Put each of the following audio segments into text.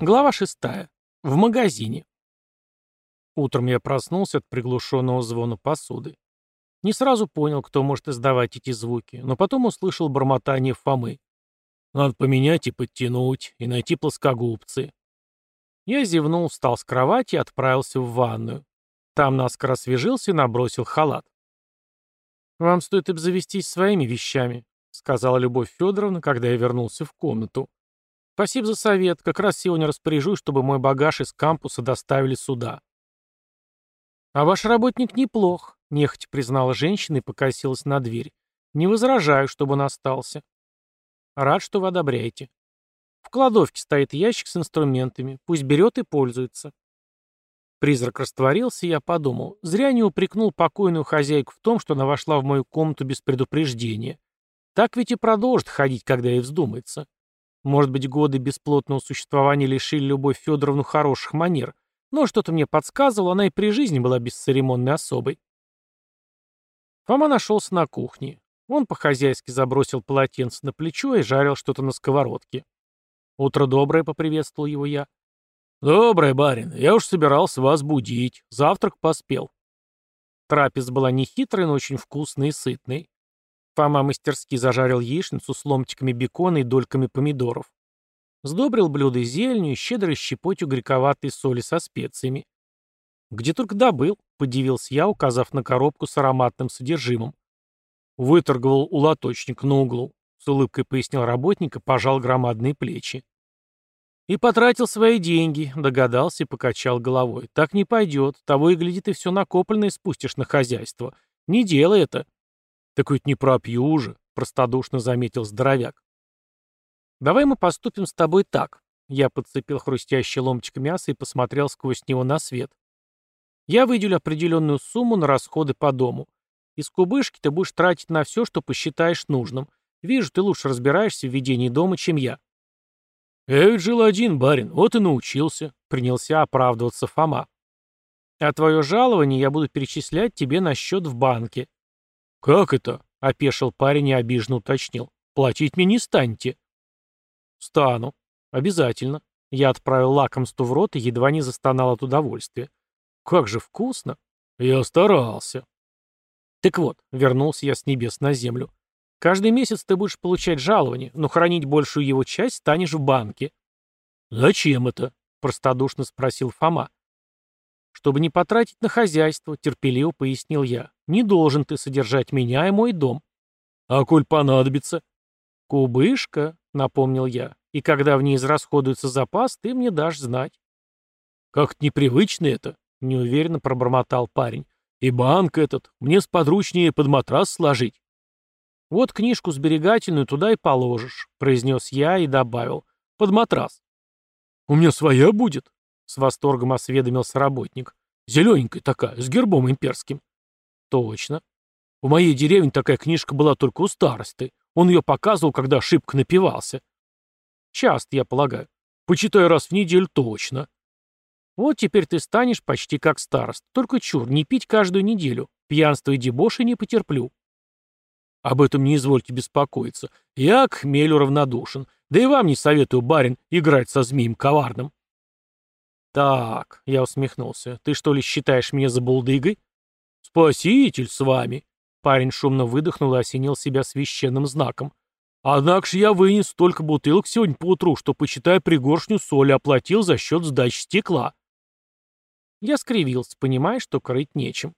Глава шестая. В магазине. Утром я проснулся от приглушенного звона посуды. Не сразу понял, кто может издавать эти звуки, но потом услышал бормотание Фомы. Надо поменять и подтянуть, и найти плоскогубцы. Я зевнул, встал с кровати и отправился в ванную. Там наскоро освежился и набросил халат. «Вам стоит обзавестись своими вещами», — сказала Любовь Федоровна, когда я вернулся в комнату. Спасибо за совет. Как раз сегодня распоряжусь, чтобы мой багаж из кампуса доставили сюда. А ваш работник неплох, нехотя признала женщина и покосилась на дверь. Не возражаю, чтобы он остался. Рад, что вы одобряете. В кладовке стоит ящик с инструментами. Пусть берет и пользуется. Призрак растворился, и я подумал. Зря не упрекнул покойную хозяйку в том, что она вошла в мою комнату без предупреждения. Так ведь и продолжит ходить, когда ей вздумается. Может быть, годы бесплотного существования лишили Любовь Федоровну хороших манер, но что-то мне подсказывало, она и при жизни была бесцеремонной особой. Фома нашелся на кухне. Он по-хозяйски забросил полотенце на плечо и жарил что-то на сковородке. «Утро доброе», — поприветствовал его я. «Доброе, барин. Я уж собирался вас будить. Завтрак поспел». Трапез была нехитрой, но очень вкусной и сытной. Фома мастерски зажарил яичницу с ломтиками бекона и дольками помидоров. Сдобрил блюдо зеленью и щедрой щепотью грековатой соли со специями. «Где только добыл», — подивился я, указав на коробку с ароматным содержимым. Выторговал у лоточника на углу. С улыбкой пояснил работник и пожал громадные плечи. «И потратил свои деньги», — догадался и покачал головой. «Так не пойдет. Того и гляди, ты все накопленное спустишь на хозяйство. Не делай это». «Так ведь не пропью же», — простодушно заметил здоровяк. «Давай мы поступим с тобой так». Я подцепил хрустящий ломтик мяса и посмотрел сквозь него на свет. «Я выделю определенную сумму на расходы по дому. Из кубышки ты будешь тратить на все, что посчитаешь нужным. Вижу, ты лучше разбираешься в ведении дома, чем я». «Я ведь жил один, барин, вот и научился», — принялся оправдываться Фома. «А твое жалование я буду перечислять тебе на счет в банке. «Как это?» — опешил парень и обиженно уточнил. «Платить мне не станете». «Стану. Обязательно». Я отправил лакомство в рот и едва не застонал от удовольствия. «Как же вкусно!» «Я старался». «Так вот», — вернулся я с небес на землю. «Каждый месяц ты будешь получать жалование, но хранить большую его часть станешь в банке». «Зачем это?» — простодушно спросил Фома. «Чтобы не потратить на хозяйство», — терпеливо пояснил я. «Не должен ты содержать меня и мой дом». «А коль понадобится?» «Кубышка», — напомнил я. «И когда в ней израсходуется запас, ты мне дашь знать». «Как-то непривычно это», — неуверенно пробормотал парень. «И банк этот, мне сподручнее под матрас сложить». «Вот книжку сберегательную туда и положишь», — произнес я и добавил. «Под матрас». «У меня своя будет», с восторгом осведомился работник. Зелененькая такая, с гербом имперским. Точно. У моей деревни такая книжка была только у старосты. Он ее показывал, когда ошибка напивался. Часто, я полагаю. Почитай раз в неделю точно. Вот теперь ты станешь почти как старост. Только чур, не пить каждую неделю. Пьянство и дебоши не потерплю. Об этом не извольте беспокоиться. Я к хмелю равнодушен. Да и вам не советую, барин, играть со змеем коварным. «Так», — я усмехнулся, — «ты что ли считаешь меня за булдыгой?» «Спаситель с вами!» Парень шумно выдохнул и осенил себя священным знаком. «Однако же я вынес столько бутылок сегодня поутру, что, почитай, пригоршню соли оплатил за счет сдачи стекла». Я скривился, понимая, что крыть нечем.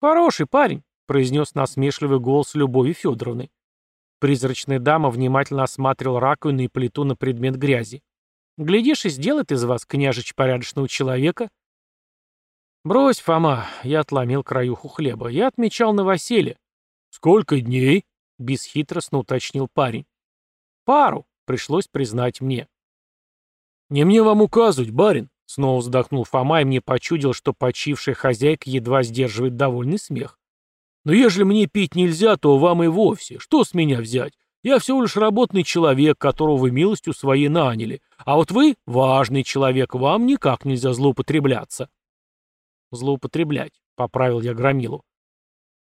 «Хороший парень», — произнес насмешливый голос Любови Федоровны. Призрачная дама внимательно осматривал раковину и плиту на предмет грязи. Глядишь, и сделает из вас, княжич, порядочного человека. Брось, Фома, я отломил краюху хлеба. Я отмечал новоселье. Сколько дней? Бесхитростно уточнил парень. Пару, пришлось признать мне. Не мне вам указывать, барин. Снова вздохнул Фома, и мне почудил, что почившая хозяйка едва сдерживает довольный смех. Но ежели мне пить нельзя, то вам и вовсе. Что с меня взять? Я всего лишь работный человек, которого вы милостью своей наняли. А вот вы — важный человек, вам никак нельзя злоупотребляться. Злоупотреблять, — поправил я Громилу.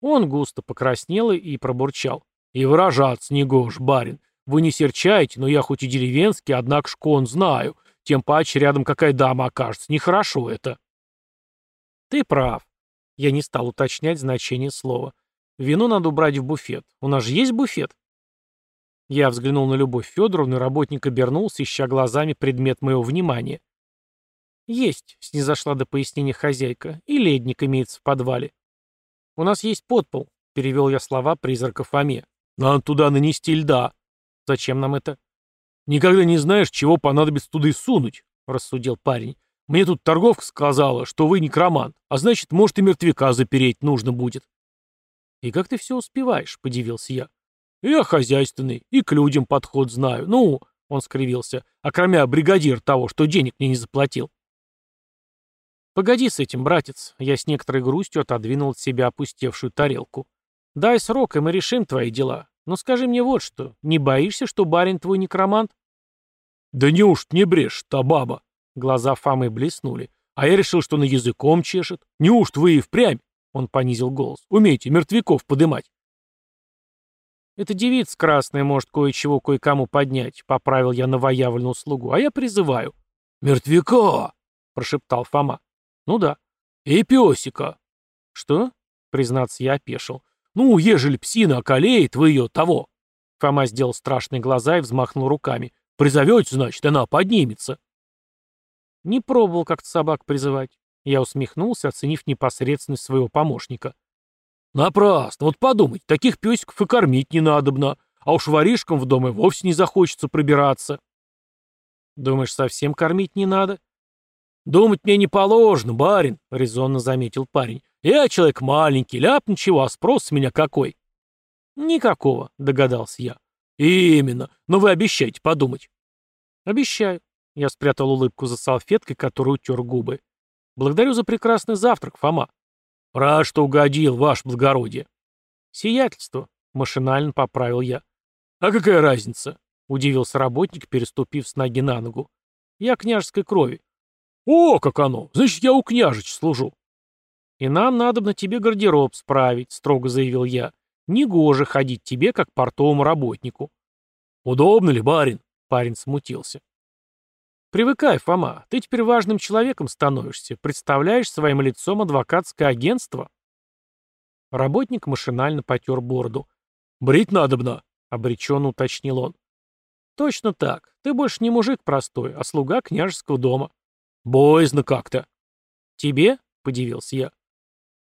Он густо покраснел и пробурчал. И выражаться не гож, барин. Вы не серчайте, но я хоть и деревенский, однако шкон знаю. Тем паче рядом какая дама окажется. Нехорошо это. Ты прав. Я не стал уточнять значение слова. Вино надо убрать в буфет. У нас же есть буфет? Я взглянул на Любовь Федоровну, и работник обернулся, ища глазами предмет моего внимания. «Есть», — снизошла до пояснения хозяйка, — «и ледник имеется в подвале». «У нас есть подпол», — перевел я слова призрака Фоме. «Надо туда нанести льда». «Зачем нам это?» «Никогда не знаешь, чего понадобится туда и сунуть», — рассудил парень. «Мне тут торговка сказала, что вы некромант, а значит, может и мертвяка запереть нужно будет». «И как ты все успеваешь?» — подивился я. «Я хозяйственный, и к людям подход знаю. Ну, — он скривился, — а кроме бригадир того, что денег мне не заплатил». «Погоди с этим, братец», — я с некоторой грустью отодвинул от себя опустевшую тарелку. «Дай срок, и мы решим твои дела. Но скажи мне вот что, не боишься, что барин твой некромант?» «Да неужто не брешь, та баба?» Глаза Фомы блеснули. «А я решил, что на языком чешет. Неужто вы и впрямь?» Он понизил голос. «Умеете мертвяков подымать?» «Эта девица красная может кое-чего кое-кому поднять», — поправил я новоявленную слугу. «А я призываю». «Мертвяка!» — прошептал Фома. «Ну да». «И песика». «Что?» — признаться, я опешил. «Ну, ежели псина околеет, вы ее того». Фома сделал страшные глаза и взмахнул руками. «Призовете, значит, она поднимется». Не пробовал как-то собак призывать. Я усмехнулся, оценив непосредственность своего помощника. Напрасно. Вот подумать, таких песиков и кормить не надобно, а уж воришкам в дом и вовсе не захочется пробираться. Думаешь, совсем кормить не надо? Думать мне не положено, барин, резонно заметил парень. Я человек маленький, ляп ничего, а спрос с меня какой? Никакого, догадался я. Именно. Но вы обещаете подумать. Обещаю. Я спрятал улыбку за салфеткой, которую утер губы. Благодарю за прекрасный завтрак, Фома. «Рад, что угодил, ваше благородие». «Сиятельство», — машинально поправил я. «А какая разница?» — удивился работник, переступив с ноги на ногу. «Я княжеской крови». «О, как оно! Значит, я у княжич служу». «И нам надо на тебе гардероб справить», — строго заявил я. «Негоже ходить тебе, как портовому работнику». «Удобно ли, барин?» — парень смутился. Привыкай, Фома, ты теперь важным человеком становишься, представляешь своим лицом адвокатское агентство. Работник машинально потер бороду. «Брить надобно», — обреченно уточнил он. «Точно так. Ты больше не мужик простой, а слуга княжеского дома». «Боязно как-то». «Тебе?» — подивился я.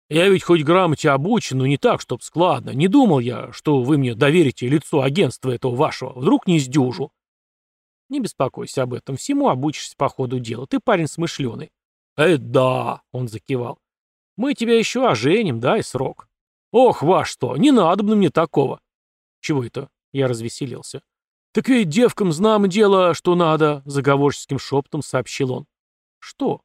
«Я ведь хоть грамоте обучен, но не так, чтоб складно. Не думал я, что вы мне доверите лицо агентства этого вашего. Вдруг не сдюжу». Не беспокойся об этом, всему обучишься по ходу дела. Ты парень смышленый. Э, да, он закивал. Мы тебя еще оженим, дай срок. Ох, ваш что, не надо мне такого. Чего это? Я развеселился. Так ведь девкам знамо дело, что надо, заговорческим шептом сообщил он. Что?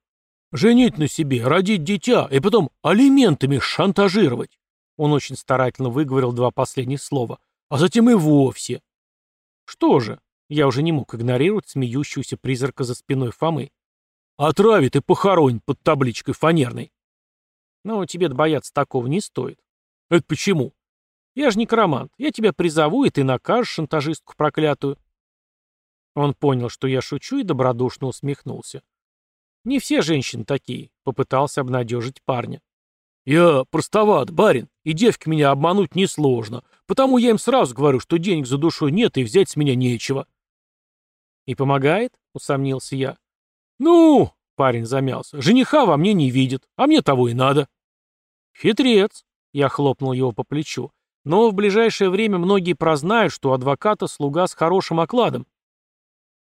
Женить на себе, родить дитя и потом алиментами шантажировать. Он очень старательно выговорил два последних слова. А затем и вовсе. Что же? Я уже не мог игнорировать смеющуюся призрака за спиной Фомы. «Отравит и похоронит под табличкой фанерной». «Но тебе бояться такого не стоит». «Это почему?» «Я же некромант. Я тебя призову, и ты накажешь шантажистку проклятую». Он понял, что я шучу, и добродушно усмехнулся. «Не все женщины такие», — попытался обнадежить парня. «Я простоват, барин, и девки меня обмануть несложно, потому я им сразу говорю, что денег за душой нет и взять с меня нечего». «И помогает?» — усомнился я. «Ну!» — парень замялся. «Жениха во мне не видит, а мне того и надо». «Хитрец!» — я хлопнул его по плечу. «Но в ближайшее время многие прознают, что у адвоката слуга с хорошим окладом».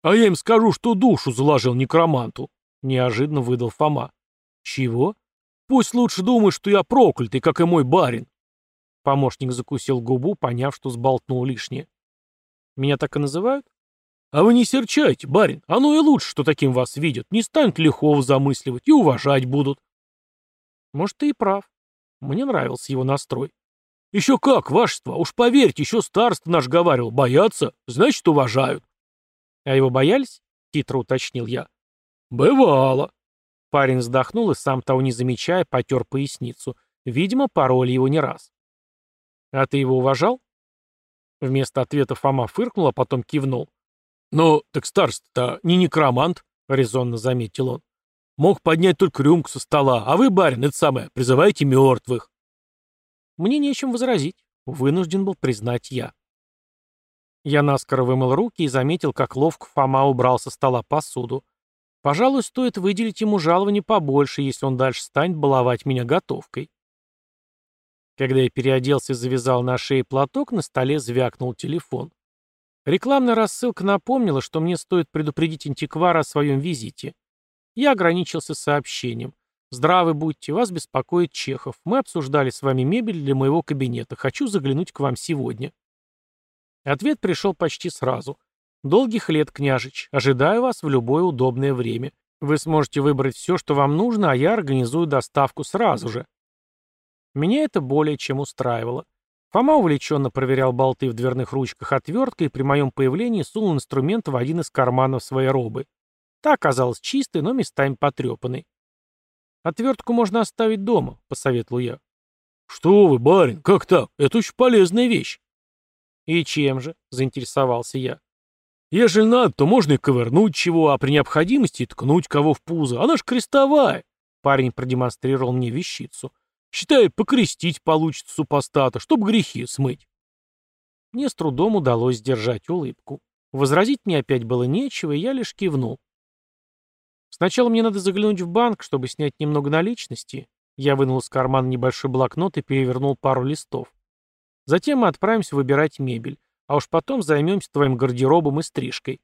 «А я им скажу, что душу заложил некроманту», — неожиданно выдал Фома. «Чего?» «Пусть лучше думают, что я проклятый, как и мой барин». Помощник закусил губу, поняв, что сболтнул лишнее. «Меня так и называют?» А вы не серчайте, барин, оно и лучше, что таким вас видят. Не станут лихов замысливать и уважать будут. Может, ты и прав. Мне нравился его настрой. Еще как, вашество, уж поверьте, еще староста наш говаривал, боятся, значит, уважают. А его боялись? Хитро уточнил я. Бывало. Парень вздохнул и, сам того не замечая, потер поясницу. Видимо, пароли его не раз. А ты его уважал? Вместо ответа Фома фыркнул, а потом кивнул. «Ну, так староста-то не некромант», резонно заметил он. Мог поднять только рюмку со стола, а вы, барин, это самое, призываете мертвых. Мне нечем возразить, вынужден был признать я. Я наскоро вымыл руки и заметил, как ловко Фома убрал со стола посуду. Пожалуй, стоит выделить ему жалование побольше, если он дальше станет баловать меня готовкой. Когда я переоделся и завязал на шее платок, на столе звякнул телефон. Рекламная рассылка напомнила, что мне стоит предупредить антиквара о своем визите. Я ограничился сообщением. «Здравы будьте, вас беспокоит Чехов. Мы обсуждали с вами мебель для моего кабинета. Хочу заглянуть к вам сегодня». Ответ пришел почти сразу. «Долгих лет, княжич. Ожидаю вас в любое удобное время. Вы сможете выбрать все, что вам нужно, а я организую доставку сразу же». Меня это более чем устраивало. Фома увлеченно проверял болты в дверных ручках отверткой и при моем появлении сунул инструмент в один из карманов своей робы. Та оказалась чистой, но местами потрепанной. «Отвертку можно оставить дома», — посоветовал я. «Что вы, барин, как так? Это очень полезная вещь». «И чем же?» — заинтересовался я. «Ежели надо, то можно и ковырнуть чего, а при необходимости и ткнуть кого в пузо. Она ж крестовая!» Парень продемонстрировал мне вещицу. «Считай, покрестить получится супостата, чтоб грехи смыть». Мне с трудом удалось сдержать улыбку. Возразить мне опять было нечего, и я лишь кивнул. Сначала мне надо заглянуть в банк, чтобы снять немного наличности. Я вынул из кармана небольшой блокнот и перевернул пару листов. Затем мы отправимся выбирать мебель, а уж потом займемся твоим гардеробом и стрижкой.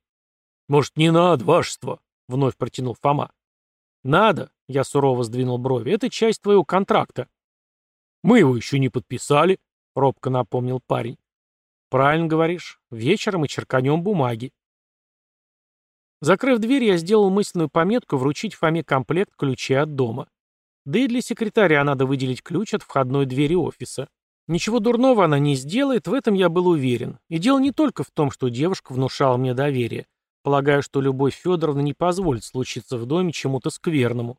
«Может, не надо, вашество?» — вновь протянул Фома. «Надо», — я сурово сдвинул брови, — «это часть твоего контракта». «Мы его еще не подписали», — робко напомнил парень. «Правильно говоришь. Вечером и черканем бумаги». Закрыв дверь, я сделал мысленную пометку вручить Фоме комплект ключей от дома. Да и для секретаря надо выделить ключ от входной двери офиса. Ничего дурного она не сделает, в этом я был уверен. И дело не только в том, что девушка внушала мне доверие. Полагаю, что Любовь Федоровна не позволит случиться в доме чему-то скверному.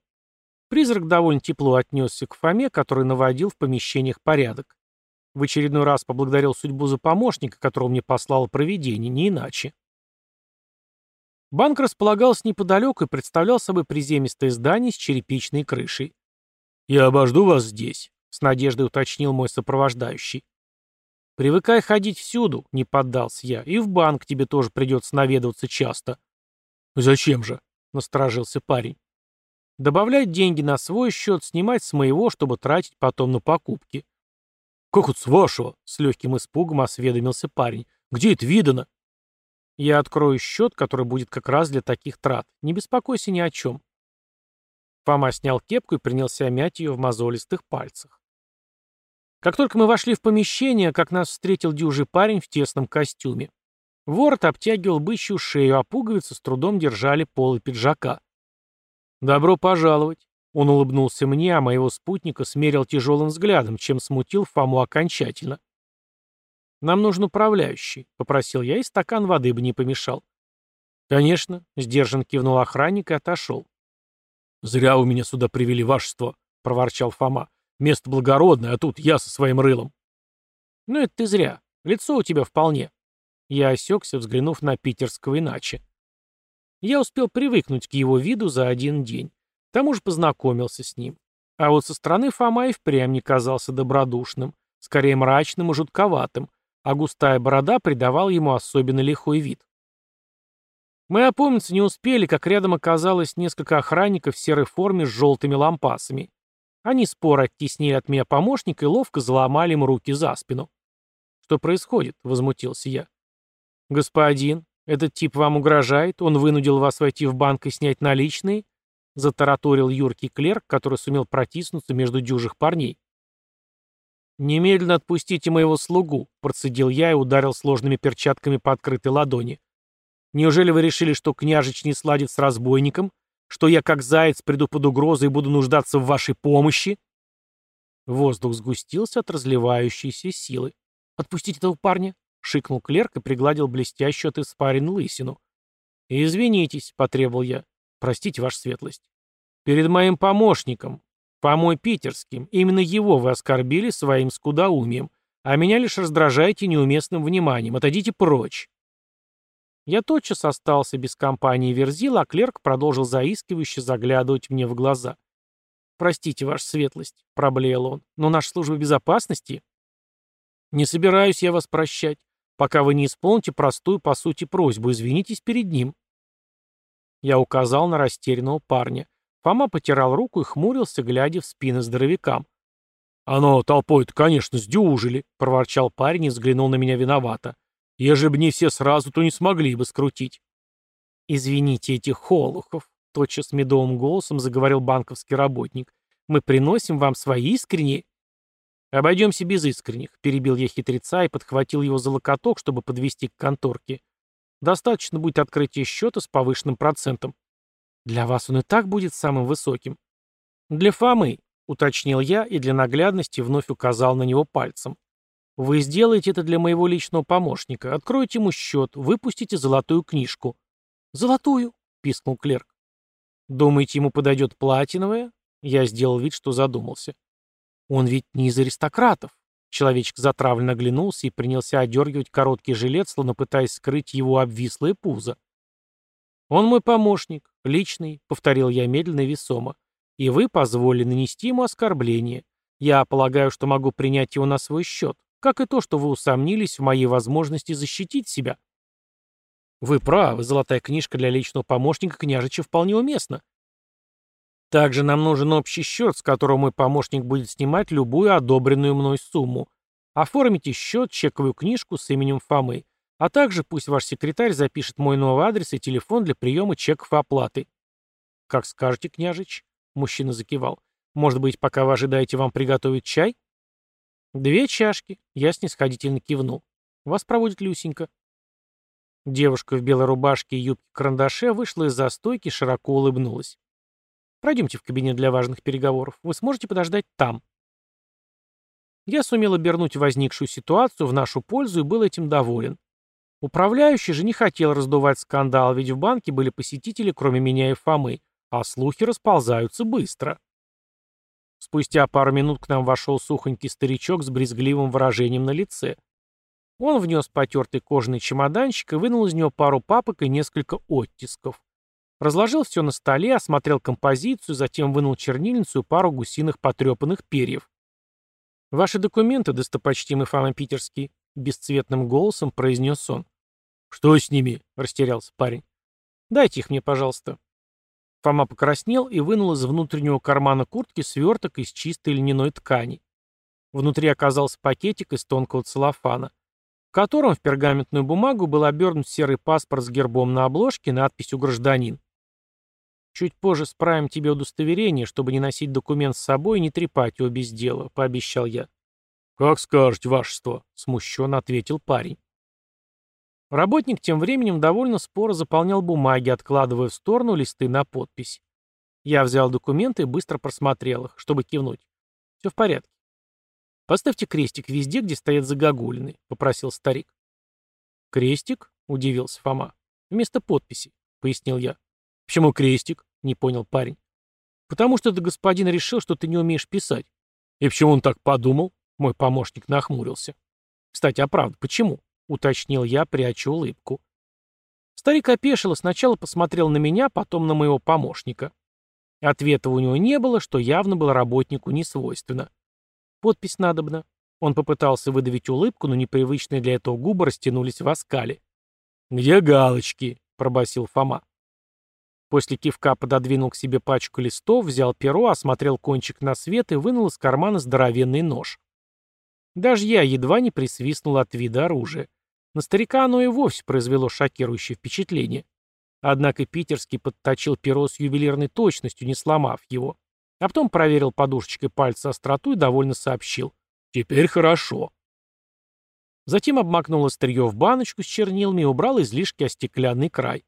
Призрак довольно тепло отнесся к Фоме, который наводил в помещениях порядок. В очередной раз поблагодарил судьбу за помощника, которого мне послало провидение, не иначе. Банк располагался неподалеку и представлял собой приземистое здание с черепичной крышей. «Я обожду вас здесь», — с надеждой уточнил мой сопровождающий. «Привыкай ходить всюду», — не поддался я, — «и в банк тебе тоже придется наведываться часто». «Зачем же?» — насторожился парень. «Добавлять деньги на свой счет, снимать с моего, чтобы тратить потом на покупки». «Как вот с вашего?» — с легким испугом осведомился парень. «Где это видано?» Я открою счет, который будет как раз для таких трат. Не беспокойся ни о чем. Фома снял кепку и принялся мять ее в мозолистых пальцах. Как только мы вошли в помещение, как нас встретил дюжий парень в тесном костюме. Ворот обтягивал бычью шею, а пуговицы с трудом держали полы пиджака. «Добро пожаловать!» Он улыбнулся мне, а моего спутника смерил тяжелым взглядом, чем смутил Фому окончательно. «Нам нужен управляющий», — попросил я, и стакан воды бы не помешал. «Конечно», — сдержан кивнул охранник и отошел. «Зря вы меня сюда привели, вашество», — проворчал Фома. «Место благородное, а тут я со своим рылом». «Ну это ты зря. Лицо у тебя вполне». Я осекся, взглянув на питерского иначе. Я успел привыкнуть к его виду за один день. К тому же познакомился с ним. А вот со стороны Фома и впрямь не казался добродушным, скорее мрачным и жутковатым, а густая борода придавала ему особенно лихой вид. Мы опомниться не успели, как рядом оказалось несколько охранников в серой форме с желтыми лампасами. Они споро оттеснили от меня помощника и ловко заломали ему руки за спину. «Что происходит?» — возмутился я. «Господин, этот тип вам угрожает? Он вынудил вас войти в банк и снять наличные?» — затараторил юркий клерк, который сумел протиснуться между дюжих парней. «Немедленно отпустите моего слугу», — процедил я и ударил сложными перчатками по открытой ладони. «Неужели вы решили, что княжич не сладит с разбойником? Что я, как заяц, приду под угрозой и буду нуждаться в вашей помощи?» Воздух сгустился от разливающейся силы. «Отпустите этого парня!» — шикнул клерк и пригладил блестящую от испарин лысину. «Извинитесь», — потребовал я. «Простите, ваша светлость». «Перед моим помощником», Фомой Питерским. Именно его вы оскорбили своим скудоумием, а меня лишь раздражаете неуместным вниманием. Отойдите прочь. Я тотчас остался без компании Верзила, а клерк продолжил заискивающе заглядывать мне в глаза. «Простите, ваша светлость», — проблеял он, — «но наша служба безопасности...» «Не собираюсь я вас прощать, пока вы не исполните простую по сути просьбу, извинитесь перед ним». Я указал на растерянного парня. Фома потирал руку и хмурился, глядя в спины здоровякам. «Оно толпой-то, конечно, сдюжили», — проворчал парень и взглянул на меня виновато. «Ежели бы не все сразу, то не смогли бы скрутить». «Извините этих холухов», — тотчас медовым голосом заговорил банковский работник. «Мы приносим вам свои искренние...» «Обойдемся без искренних», — перебил я хитреца и подхватил его за локоток, чтобы подвести к конторке. «Достаточно будет открытия счета с повышенным процентом». «Для вас он и так будет самым высоким». «Для Фомы», — уточнил я и для наглядности вновь указал на него пальцем. «Вы сделаете это для моего личного помощника. Откройте ему счет, выпустите золотую книжку». «Золотую?» — пискнул клерк. «Думаете, ему подойдет платиновая?» Я сделал вид, что задумался. «Он ведь не из аристократов». Человечек затравленно оглянулся и принялся одергивать короткий жилет, словно пытаясь скрыть его обвислое пузо. «Он мой помощник, личный», — повторил я медленно и весомо. «И вы позволили нанести ему оскорбление. Я полагаю, что могу принять его на свой счет, как и то, что вы усомнились в моей возможности защитить себя». «Вы правы, золотая книжка для личного помощника княжича вполне уместна», также нам нужен общий счет, с которого мой помощник будет снимать любую одобренную мной сумму. Оформите счет, чековую книжку с именем Фомы, а также пусть ваш секретарь запишет мой новый адрес и телефон для приема чеков и оплаты. «Как скажете, княжич?» — мужчина закивал. «Может быть, пока вы ожидаете, вам приготовить чай?» «Две чашки», — я снисходительно кивнул. «Вас проводит Люсенька». Девушка в белой рубашке и юбке-карандаше вышла из-за стойки и широко улыбнулась. Пройдемте в кабинет для важных переговоров. Вы сможете подождать там. Я сумел обернуть возникшую ситуацию в нашу пользу и был этим доволен. Управляющий же не хотел раздувать скандал, ведь в банке были посетители, кроме меня и Фомы, а слухи расползаются быстро. Спустя пару минут к нам вошел сухонький старичок с брезгливым выражением на лице. Он внес потертый кожаный чемоданчик и вынул из него пару папок и несколько оттисков. Разложил все на столе, осмотрел композицию, затем вынул чернильницу и пару гусиных потрепанных перьев. «Ваши документы, достопочтимый Фома Питерский», — бесцветным голосом произнес он. «Что с ними?» — растерялся парень. «Дайте их мне, пожалуйста». Фома покраснел и вынул из внутреннего кармана куртки сверток из чистой льняной ткани. Внутри оказался пакетик из тонкого целлофана, в котором в пергаментную бумагу был обернут серый паспорт с гербом на обложке и надписью «Гражданин». Чуть позже справим тебе удостоверение, чтобы не носить документ с собой и не трепать его без дела», — пообещал я. «Как скажете, вашество», — смущенно ответил парень. Работник тем временем довольно споро заполнял бумаги, откладывая в сторону листы на подпись. Я взял документы и быстро просмотрел их, чтобы кивнуть. «Все в порядке». «Поставьте крестик везде, где стоят загогулины», — попросил старик. «Крестик?» — удивился Фома. «Вместо подписи», — пояснил я. «Почему крестик?» — не понял парень. «Потому что этот господин решил, что ты не умеешь писать». «И почему он так подумал?» — мой помощник нахмурился. «Кстати, а правда, почему?» — уточнил я, пряча улыбку. Старик опешил и сначала посмотрел на меня, потом на моего помощника. Ответа у него не было, что явно было работнику не свойственно. Подпись надобна. Он попытался выдавить улыбку, но непривычные для этого губы растянулись в оскале. «Где галочки?» — пробасил Фома. После кивка пододвинул к себе пачку листов, взял перо, осмотрел кончик на свет и вынул из кармана здоровенный нож. Даже я едва не присвистнул от вида оружия. На старика оно и вовсе произвело шокирующее впечатление. Однако питерский подточил перо с ювелирной точностью, не сломав его. А потом проверил подушечкой пальца остроту и довольно сообщил. «Теперь хорошо». Затем обмакнул острие в баночку с чернилами и убрал излишки о стеклянный край.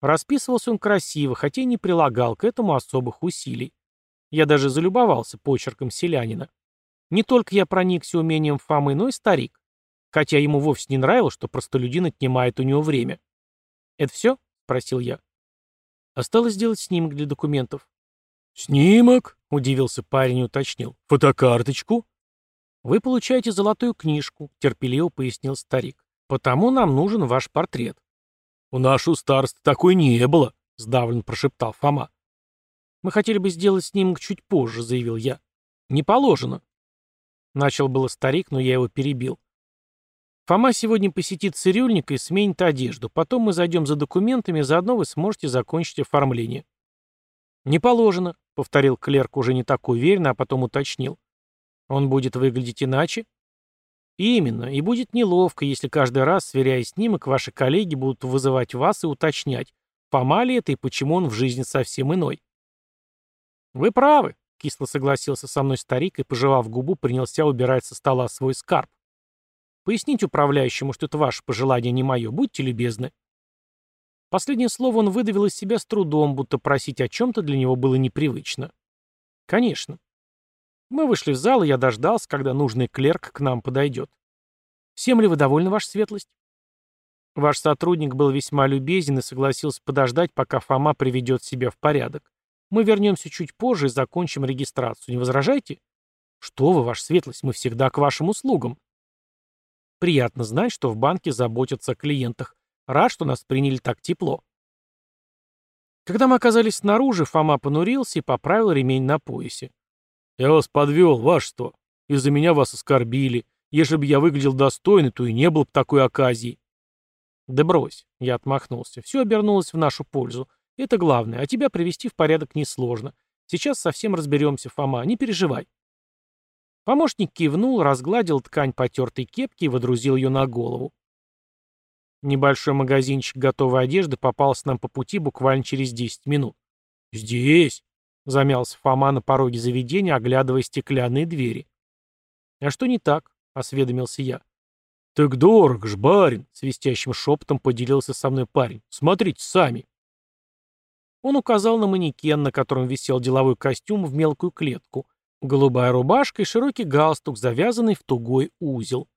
Расписывался он красиво, хотя и не прилагал к этому особых усилий. Я даже залюбовался почерком селянина. Не только я проникся умением Фомы, но и старик. Хотя ему вовсе не нравилось, что простолюдин отнимает у него время. «Это все?» — спросил я. Осталось сделать снимок для документов. «Снимок?» — удивился парень и уточнил. «Фотокарточку?» «Вы получаете золотую книжку», — терпеливо пояснил старик. «Потому нам нужен ваш портрет. «У нашего староста такой не было», — сдавленно прошептал Фома. «Мы хотели бы сделать снимок чуть позже», — заявил я. «Не положено». Начал было старик, но я его перебил. Фома сегодня посетит цирюльника и сменит одежду. Потом мы зайдем за документами, заодно вы сможете закончить оформление. «Не положено», — повторил клерк уже не так уверенно, а потом уточнил. «Он будет выглядеть иначе?» «Именно, и будет неловко, если каждый раз, сверяя снимок, ваши коллеги будут вызывать вас и уточнять, Фома ли это и почему он в жизни совсем иной». «Вы правы», — кисло согласился со мной старик и, пожевав губу, принялся убирать со стола свой скарб. «Поясните управляющему, что это ваше пожелание, не мое, будьте любезны». Последнее слово он выдавил из себя с трудом, будто просить о чем-то для него было непривычно. «Конечно». Мы вышли в зал, и я дождался, когда нужный клерк к нам подойдет. «Всем ли вы довольны, ваша светлость?» Ваш сотрудник был весьма любезен и согласился подождать, пока Фома приведет себя в порядок. Мы вернемся чуть позже и закончим регистрацию. Не возражаете? Что вы, ваша светлость, мы всегда к вашим услугам. Приятно знать, что в банке заботятся о клиентах. Рад, что нас приняли так тепло. Когда мы оказались снаружи, Фома понурился и поправил ремень на поясе. «Я вас подвел, вашество. Из-за меня вас оскорбили. Если бы я выглядел достойно, то и не было бы такой оказии». «Да брось», — я отмахнулся. «Все обернулось в нашу пользу. Это главное, а тебя привести в порядок несложно. Сейчас совсем разберемся, Фома, не переживай. Помощник кивнул, разгладил ткань потертой кепки и водрузил ее на голову. Небольшой магазинчик готовой одежды попался нам по пути буквально через 10 минут. «Здесь!» — замялся Фома на пороге заведения, оглядывая стеклянные двери. «А что не так?» — осведомился я. «Так дорого ж, барин!» — свистящим шепотом поделился со мной парень. «Смотрите сами!» Он указал на манекен, на котором висел деловой костюм в мелкую клетку, голубая рубашка и широкий галстук, завязанный в тугой узел.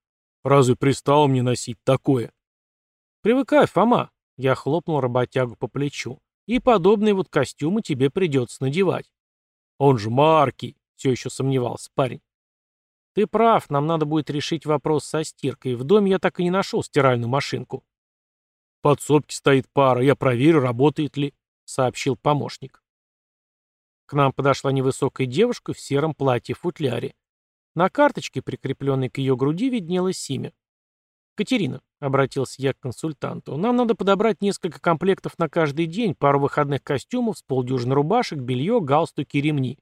«Разве пристало мне носить такое?» «Привыкай, Фома», — я хлопнул работягу по плечу. «И подобные вот костюмы тебе придется надевать». «Он же марки», — все еще сомневался парень. «Ты прав, нам надо будет решить вопрос со стиркой. В доме я так и не нашел стиральную машинку». «В подсобке стоит пара, я проверю, работает ли» сообщил помощник. К нам подошла невысокая девушка в сером платье-футляре. На карточке, прикрепленной к ее груди, виднелось имя. «Катерина», — обратился я к консультанту, — «нам надо подобрать несколько комплектов на каждый день, пару выходных костюмов, с полдюжины рубашек, белье, галстуки ремни».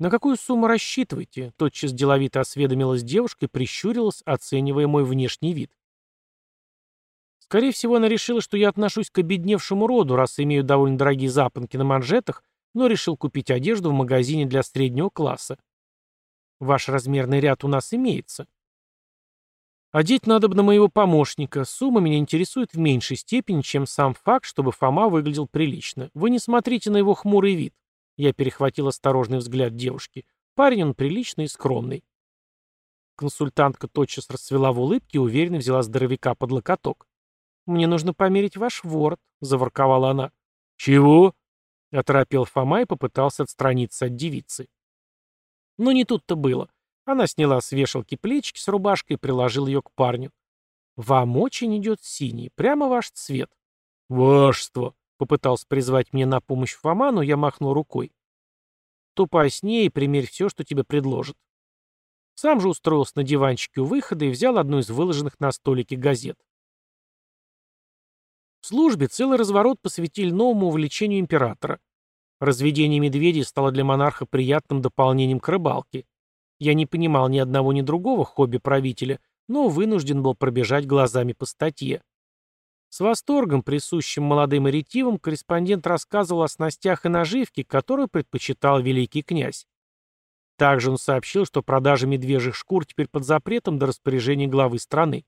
«На какую сумму рассчитываете?» — тотчас деловито осведомилась девушка и прищурилась, оценивая мой внешний вид. Скорее всего, она решила, что я отношусь к обедневшему роду, раз имею довольно дорогие запонки на манжетах, но решил купить одежду в магазине для среднего класса. Ваш размерный ряд у нас имеется. Одеть надо бы на моего помощника. Сумма меня интересует в меньшей степени, чем сам факт, чтобы Фома выглядел прилично. Вы не смотрите на его хмурый вид. Я перехватил осторожный взгляд девушки. Парень он приличный и скромный. Консультантка тотчас расцвела в улыбке и уверенно взяла здоровяка под локоток. «Мне нужно померить ваш ворот», — заворковала она. «Чего?» — оторопел Фома и попытался отстраниться от девицы. Но не тут-то было. Она сняла с вешалки плечики с рубашкой и приложила ее к парню. «Вам очень идет синий, прямо ваш цвет». «Вашество!» — попытался призвать мне на помощь Фома, но я махнул рукой. «Тупай с ней и примерь все, что тебе предложат». Сам же устроился на диванчике у выхода и взял одну из выложенных на столике газет. В службе целый разворот посвятили новому увлечению императора. Разведение медведей стало для монарха приятным дополнением к рыбалке. Я не понимал ни одного, ни другого хобби правителя, но вынужден был пробежать глазами по статье. С восторгом, присущим молодым ретивам, корреспондент рассказывал о снастях и наживке, которую предпочитал великий князь. Также он сообщил, что продажа медвежьих шкур теперь под запретом до распоряжения главы страны.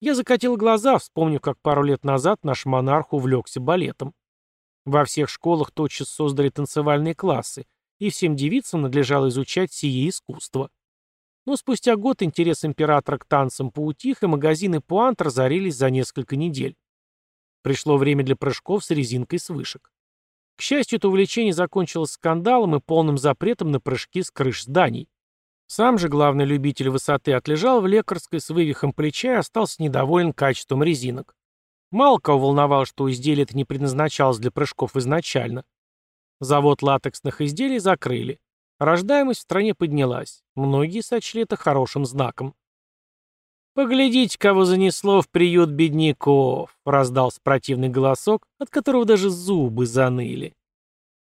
Я закатил глаза, вспомнив, как пару лет назад наш монарх увлекся балетом. Во всех школах тотчас создали танцевальные классы, и всем девицам надлежало изучать сие искусство. Но спустя год интерес императора к танцам поутих, и магазины пуант разорились за несколько недель. Пришло время для прыжков с резинкой с вышек. К счастью, это увлечение закончилось скандалом и полным запретом на прыжки с крыш зданий. Сам же главный любитель высоты отлежал в лекарской с вывихом плеча и остался недоволен качеством резинок. Мало кого волновало, что изделие это не предназначалось для прыжков изначально. Завод латексных изделий закрыли. Рождаемость в стране поднялась. Многие сочли это хорошим знаком. «Поглядите, кого занесло в приют бедняков!» — раздался противный голосок, от которого даже зубы заныли.